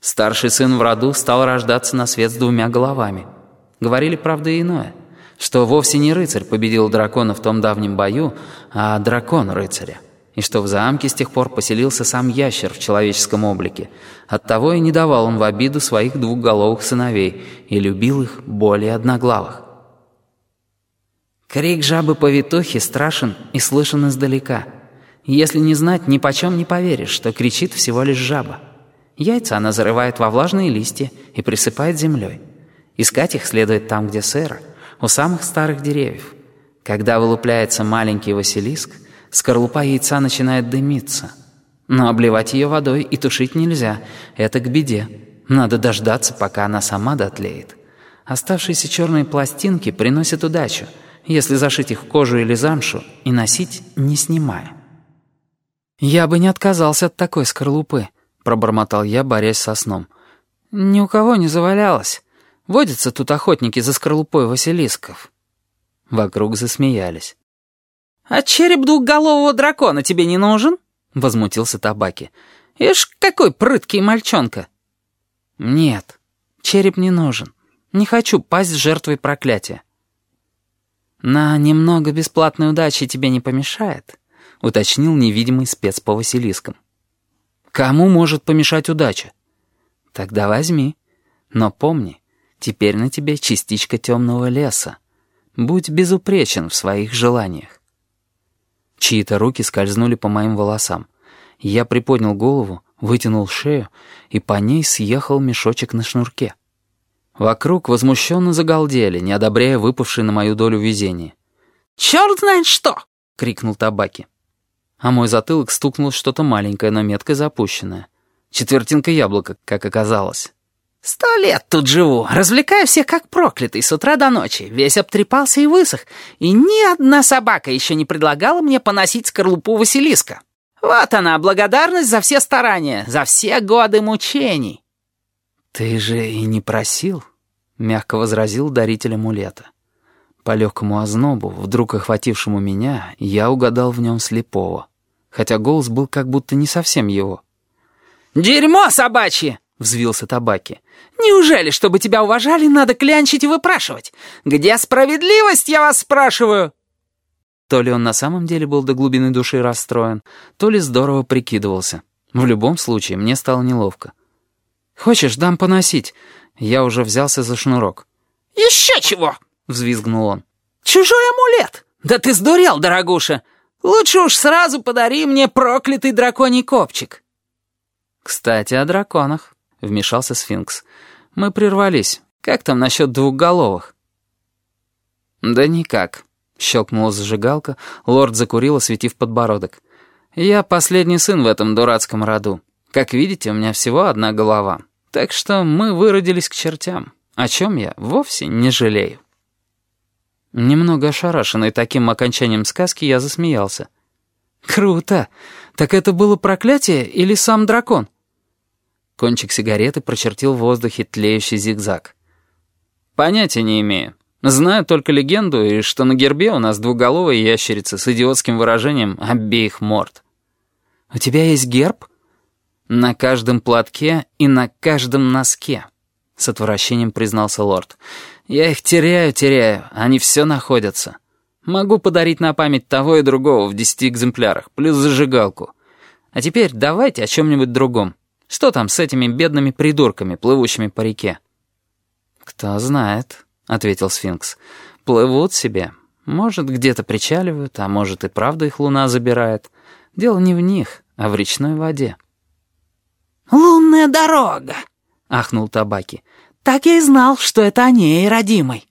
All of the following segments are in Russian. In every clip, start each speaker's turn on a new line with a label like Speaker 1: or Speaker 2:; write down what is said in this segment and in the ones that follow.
Speaker 1: Старший сын в роду стал рождаться на свет с двумя головами. Говорили, правда, иное, что вовсе не рыцарь победил дракона в том давнем бою, а дракон рыцаря. И что в замке с тех пор поселился сам ящер в человеческом облике. Оттого и не давал он в обиду своих двухголовых сыновей и любил их более одноглавых. Крик жабы-повитухи страшен и слышен издалека. Если не знать, ни почем не поверишь, что кричит всего лишь жаба. Яйца она зарывает во влажные листья и присыпает землей. Искать их следует там, где сыро, у самых старых деревьев. Когда вылупляется маленький Василиск, скорлупа яйца начинает дымиться. Но обливать ее водой и тушить нельзя, это к беде. Надо дождаться, пока она сама дотлеет. Оставшиеся черные пластинки приносят удачу, если зашить их в кожу или замшу и носить, не снимая. Я бы не отказался от такой скорлупы. — пробормотал я, борясь со сном. «Ни у кого не завалялось. Водятся тут охотники за скорлупой василисков». Вокруг засмеялись. «А череп двухголового дракона тебе не нужен?» — возмутился Табаки. «Ишь, какой прыткий мальчонка!» «Нет, череп не нужен. Не хочу пасть жертвой проклятия». «На немного бесплатной удачи тебе не помешает», — уточнил невидимый спец по Василискам. Кому может помешать удача? Тогда возьми. Но помни, теперь на тебе частичка темного леса. Будь безупречен в своих желаниях. Чьи-то руки скользнули по моим волосам. Я приподнял голову, вытянул шею, и по ней съехал мешочек на шнурке. Вокруг возмущенно загалдели, не одобряя выпавшее на мою долю везение. «Черт знает что!» — крикнул Табаки а мой затылок стукнул что-то маленькое, но метко запущенное. Четвертинка яблока, как оказалось. «Сто лет тут живу, развлекаю всех как проклятый с утра до ночи, весь обтрепался и высох, и ни одна собака еще не предлагала мне поносить скорлупу Василиска. Вот она, благодарность за все старания, за все годы мучений». «Ты же и не просил», — мягко возразил даритель амулета. По легкому ознобу, вдруг охватившему меня, я угадал в нем слепого хотя голос был как будто не совсем его. «Дерьмо собачье!» — взвился Табаки. «Неужели, чтобы тебя уважали, надо клянчить и выпрашивать? Где справедливость, я вас спрашиваю?» То ли он на самом деле был до глубины души расстроен, то ли здорово прикидывался. В любом случае, мне стало неловко. «Хочешь, дам поносить?» Я уже взялся за шнурок. «Еще чего!» — взвизгнул он. «Чужой амулет! Да ты сдурел, дорогуша! Лучше уж сразу подари мне проклятый драконий копчик». «Кстати, о драконах», — вмешался сфинкс. «Мы прервались. Как там насчет двухголовых?» «Да никак», — щелкнула зажигалка, лорд закурил, осветив подбородок. «Я последний сын в этом дурацком роду. Как видите, у меня всего одна голова. Так что мы выродились к чертям, о чем я вовсе не жалею». Немного ошарашенный таким окончанием сказки, я засмеялся. «Круто! Так это было проклятие или сам дракон?» Кончик сигареты прочертил в воздухе тлеющий зигзаг. «Понятия не имею. Знаю только легенду, и что на гербе у нас двуголовая ящерица с идиотским выражением обеих морд». «У тебя есть герб?» «На каждом платке и на каждом носке», — с отвращением признался лорд. Я их теряю, теряю, они все находятся. Могу подарить на память того и другого в десяти экземплярах, плюс зажигалку. А теперь давайте о чем-нибудь другом. Что там с этими бедными придурками, плывущими по реке?» «Кто знает», — ответил сфинкс. «Плывут себе. Может, где-то причаливают, а может, и правда их луна забирает. Дело не в них, а в речной воде».
Speaker 2: «Лунная дорога!» — ахнул Табаки. Так я и знал, что это о ней, родимой».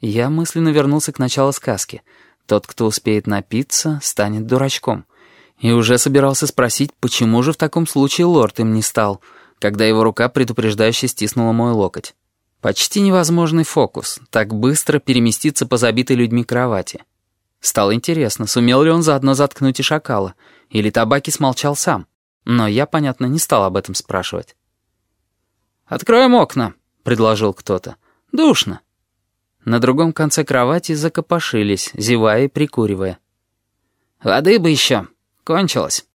Speaker 1: Я мысленно вернулся к началу сказки. Тот, кто успеет напиться, станет дурачком. И уже собирался спросить, почему же в таком случае лорд им не стал, когда его рука предупреждающе стиснула мой локоть. Почти невозможный фокус, так быстро переместиться по забитой людьми кровати. Стало интересно, сумел ли он заодно заткнуть и шакала, или табаки смолчал сам. Но я, понятно, не стал об этом спрашивать. «Откроем окна», — предложил кто-то. «Душно». На другом конце кровати закопошились, зевая и прикуривая. «Воды бы еще. Кончилось».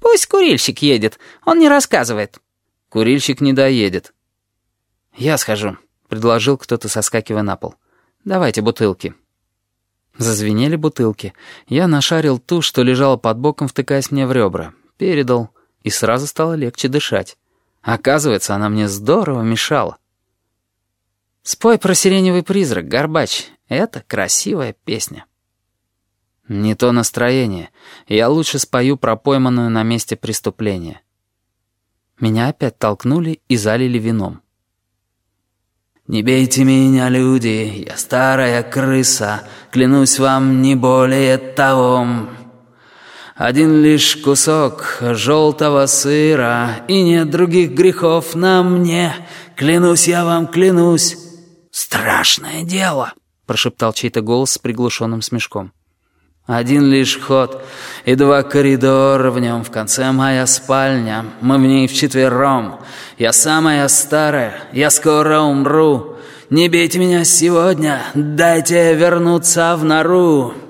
Speaker 1: «Пусть курильщик едет, он не рассказывает». Курильщик не доедет». «Я схожу», — предложил кто-то, соскакивая на пол. «Давайте бутылки». Зазвенели бутылки. Я нашарил ту, что лежала под боком, втыкаясь мне в ребра. Передал, и сразу стало легче дышать. Оказывается, она мне здорово мешала. «Спой про сиреневый призрак, Горбач. Это красивая песня». «Не то настроение. Я лучше спою про пойманную на месте преступления». Меня опять толкнули и залили вином. «Не бейте меня, люди, я старая крыса, клянусь вам не более того. Один лишь кусок желтого сыра, и нет других грехов на мне, клянусь я вам, клянусь». «Страшное дело», — прошептал чей-то голос с приглушенным смешком. Один лишь ход и два коридора в нем. В конце моя спальня, мы в ней вчетвером. Я самая старая, я скоро умру. Не бейте меня сегодня, дайте вернуться в нору».